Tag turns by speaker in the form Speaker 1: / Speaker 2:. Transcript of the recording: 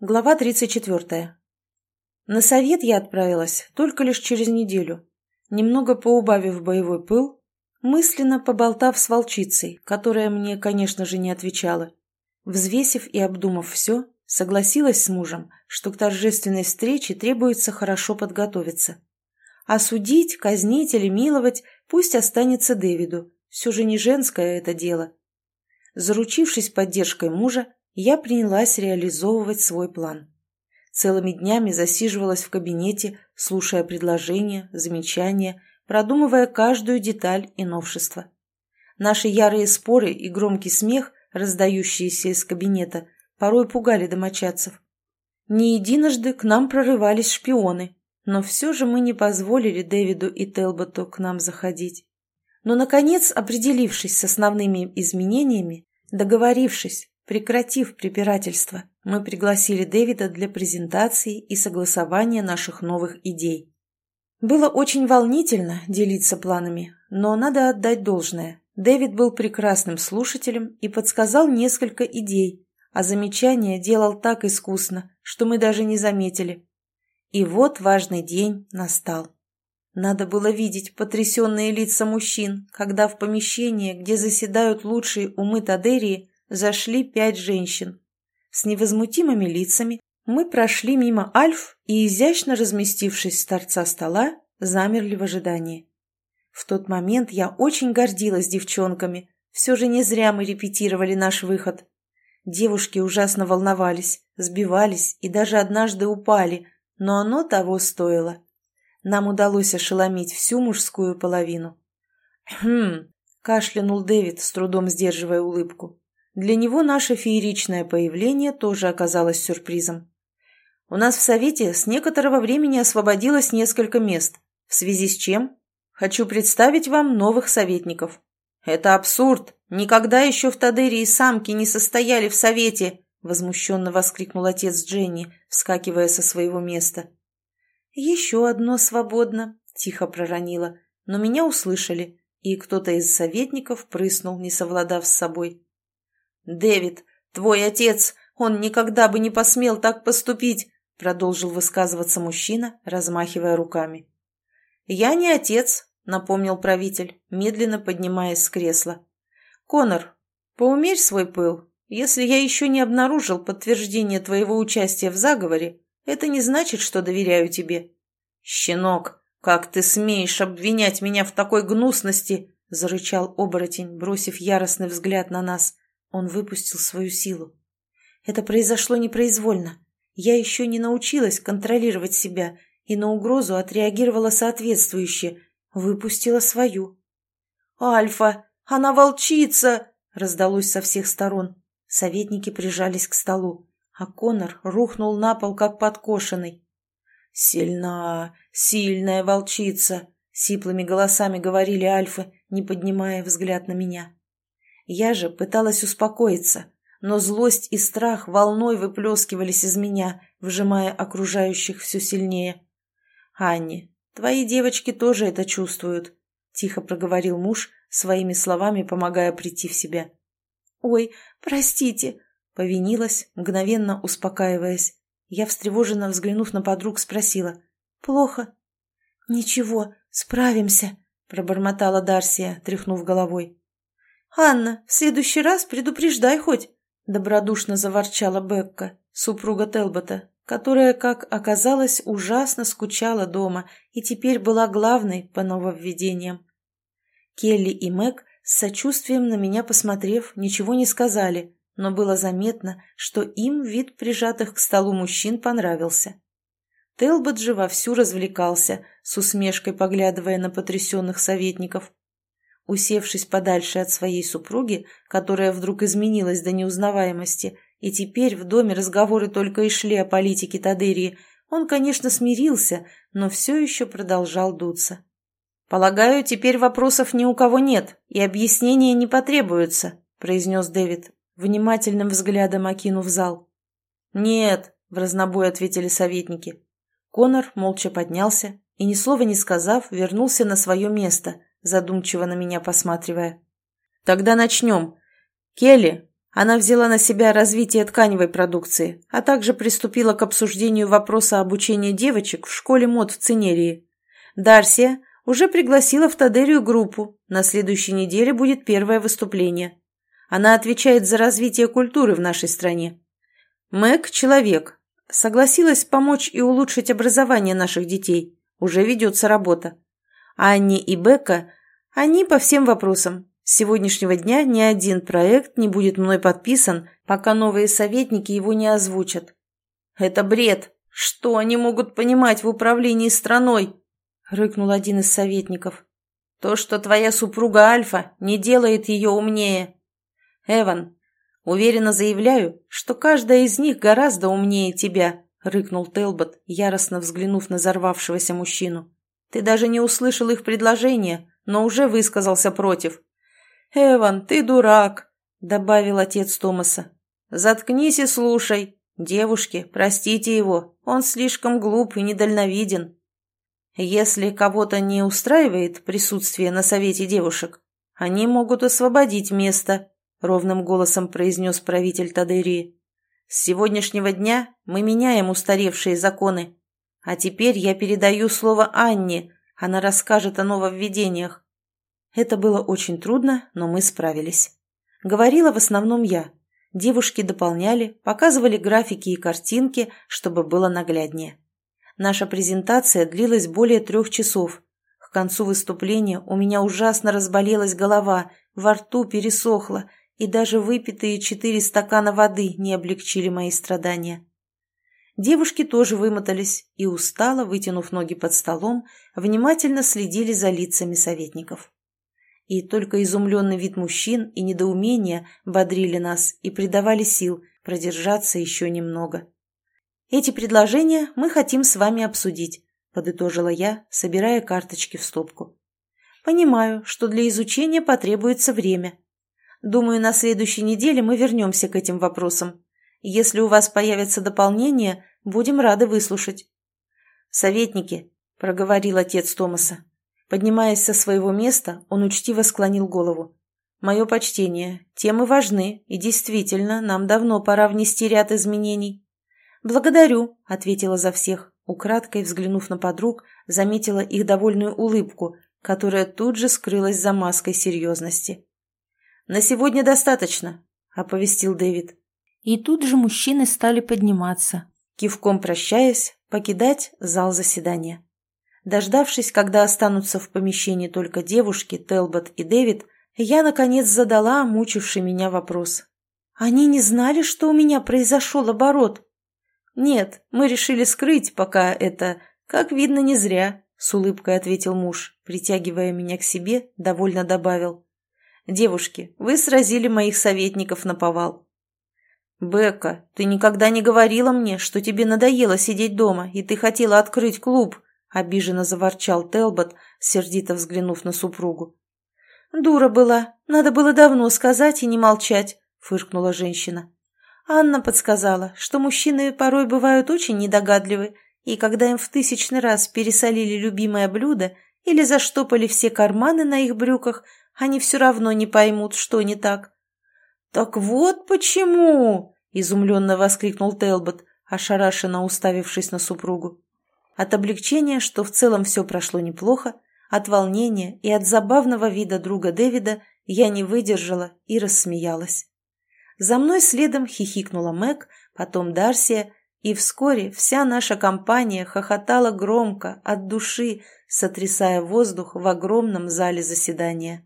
Speaker 1: Глава 34. На совет я отправилась только лишь через неделю, немного поубавив боевой пыл, мысленно поболтав с волчицей, которая мне, конечно же, не отвечала. Взвесив и обдумав все, согласилась с мужем, что к торжественной встрече требуется хорошо подготовиться. А судить, казнить или миловать пусть останется Дэвиду, все же не женское это дело. Заручившись поддержкой мужа, я принялась реализовывать свой план. Целыми днями засиживалась в кабинете, слушая предложения, замечания, продумывая каждую деталь и новшество. Наши ярые споры и громкий смех, раздающиеся из кабинета, порой пугали домочадцев. Не единожды к нам прорывались шпионы, но все же мы не позволили Дэвиду и Телботу к нам заходить. Но, наконец, определившись с основными изменениями, договорившись, Прекратив препирательство, мы пригласили Дэвида для презентации и согласования наших новых идей. Было очень волнительно делиться планами, но надо отдать должное. Дэвид был прекрасным слушателем и подсказал несколько идей, а замечания делал так искусно, что мы даже не заметили. И вот важный день настал. Надо было видеть потрясенные лица мужчин, когда в помещение, где заседают лучшие умы Тадерии, зашли пять женщин. С невозмутимыми лицами мы прошли мимо Альф и, изящно разместившись с торца стола, замерли в ожидании. В тот момент я очень гордилась девчонками. Все же не зря мы репетировали наш выход. Девушки ужасно волновались, сбивались и даже однажды упали, но оно того стоило. Нам удалось ошеломить всю мужскую половину. «Хм!» – кашлянул Дэвид, с трудом сдерживая улыбку. Для него наше фееричное появление тоже оказалось сюрпризом. У нас в Совете с некоторого времени освободилось несколько мест, в связи с чем хочу представить вам новых советников. Это абсурд! Никогда еще в Тадерии самки не состояли в Совете! Возмущенно воскликнул отец Дженни, вскакивая со своего места. «Еще одно свободно», — тихо проронила, но меня услышали, и кто-то из советников прыснул, не совладав с собой. «Дэвид, твой отец, он никогда бы не посмел так поступить», продолжил высказываться мужчина, размахивая руками. «Я не отец», — напомнил правитель, медленно поднимаясь с кресла. «Конор, поумерь свой пыл. Если я еще не обнаружил подтверждение твоего участия в заговоре, это не значит, что доверяю тебе». «Щенок, как ты смеешь обвинять меня в такой гнусности?» — зарычал оборотень, бросив яростный взгляд на нас. Он выпустил свою силу. Это произошло непроизвольно. Я еще не научилась контролировать себя и на угрозу отреагировала соответствующе. Выпустила свою. «Альфа! Она волчица!» раздалось со всех сторон. Советники прижались к столу, а Конор рухнул на пол, как подкошенный. «Сильна, сильная волчица!» — сиплыми голосами говорили альфы, не поднимая взгляд на меня. Я же пыталась успокоиться, но злость и страх волной выплескивались из меня, вжимая окружающих все сильнее. «Анни, твои девочки тоже это чувствуют», — тихо проговорил муж, своими словами помогая прийти в себя. «Ой, простите», — повинилась, мгновенно успокаиваясь. Я, встревоженно взглянув на подруг, спросила. «Плохо?» «Ничего, справимся», — пробормотала Дарсия, тряхнув головой. «Анна, в следующий раз предупреждай хоть!» — добродушно заворчала Бекка, супруга Телбота, которая, как оказалось, ужасно скучала дома и теперь была главной по нововведениям. Келли и Мэг с сочувствием на меня посмотрев, ничего не сказали, но было заметно, что им вид прижатых к столу мужчин понравился. Телбот же вовсю развлекался, с усмешкой поглядывая на потрясенных советников. Усевшись подальше от своей супруги, которая вдруг изменилась до неузнаваемости, и теперь в доме разговоры только и шли о политике Тадырии, он, конечно, смирился, но все еще продолжал дуться. «Полагаю, теперь вопросов ни у кого нет, и объяснения не потребуются», — произнес Дэвид, внимательным взглядом окинув зал. «Нет», — в разнобой ответили советники. Конор молча поднялся и, ни слова не сказав, вернулся на свое место — задумчиво на меня посматривая. «Тогда начнем. Келли, Она взяла на себя развитие тканевой продукции, а также приступила к обсуждению вопроса обучения девочек в школе мод в Цинерии. Дарсия уже пригласила в Тадерию группу, на следующей неделе будет первое выступление. Она отвечает за развитие культуры в нашей стране. Мэг – человек. Согласилась помочь и улучшить образование наших детей. Уже ведется работа. Анни и Бекка, они по всем вопросам. С сегодняшнего дня ни один проект не будет мной подписан, пока новые советники его не озвучат. Это бред. Что они могут понимать в управлении страной? Рыкнул один из советников. То, что твоя супруга Альфа, не делает ее умнее. Эван, уверенно заявляю, что каждая из них гораздо умнее тебя, рыкнул Телбот, яростно взглянув на взорвавшегося мужчину. Ты даже не услышал их предложения, но уже высказался против. «Эван, ты дурак», — добавил отец Томаса. «Заткнись и слушай. Девушки, простите его, он слишком глуп и недальновиден. Если кого-то не устраивает присутствие на совете девушек, они могут освободить место», — ровным голосом произнес правитель Тадерии. «С сегодняшнего дня мы меняем устаревшие законы. А теперь я передаю слово Анне, она расскажет о нововведениях. Это было очень трудно, но мы справились. Говорила в основном я. Девушки дополняли, показывали графики и картинки, чтобы было нагляднее. Наша презентация длилась более трех часов. К концу выступления у меня ужасно разболелась голова, во рту пересохло, и даже выпитые четыре стакана воды не облегчили мои страдания. Девушки тоже вымотались и, устало вытянув ноги под столом, внимательно следили за лицами советников. И только изумленный вид мужчин и недоумение бодрили нас и придавали сил продержаться еще немного. «Эти предложения мы хотим с вами обсудить», – подытожила я, собирая карточки в стопку. «Понимаю, что для изучения потребуется время. Думаю, на следующей неделе мы вернемся к этим вопросам. Если у вас появятся дополнения, будем рады выслушать». «Советники», – проговорил отец Томаса, Поднимаясь со своего места, он учтиво склонил голову. «Мое почтение. Темы важны, и действительно, нам давно пора внести ряд изменений». «Благодарю», — ответила за всех, украдкой взглянув на подруг, заметила их довольную улыбку, которая тут же скрылась за маской серьезности. «На сегодня достаточно», — оповестил Дэвид. И тут же мужчины стали подниматься, кивком прощаясь, покидать зал заседания. Дождавшись, когда останутся в помещении только девушки, Телбот и Дэвид, я, наконец, задала мучивший меня вопрос. «Они не знали, что у меня произошел оборот?» «Нет, мы решили скрыть, пока это... Как видно, не зря», — с улыбкой ответил муж, притягивая меня к себе, довольно добавил. «Девушки, вы сразили моих советников на повал». «Бекка, ты никогда не говорила мне, что тебе надоело сидеть дома, и ты хотела открыть клуб», обиженно заворчал Телбот, сердито взглянув на супругу. «Дура была, надо было давно сказать и не молчать», — фыркнула женщина. Анна подсказала, что мужчины порой бывают очень недогадливы, и когда им в тысячный раз пересолили любимое блюдо или заштопали все карманы на их брюках, они все равно не поймут, что не так. «Так вот почему!» — изумленно воскликнул Телбот, ошарашенно уставившись на супругу. От облегчения, что в целом все прошло неплохо, от волнения и от забавного вида друга Дэвида я не выдержала и рассмеялась. За мной следом хихикнула Мэг, потом Дарсия, и вскоре вся наша компания хохотала громко, от души, сотрясая воздух в огромном зале заседания.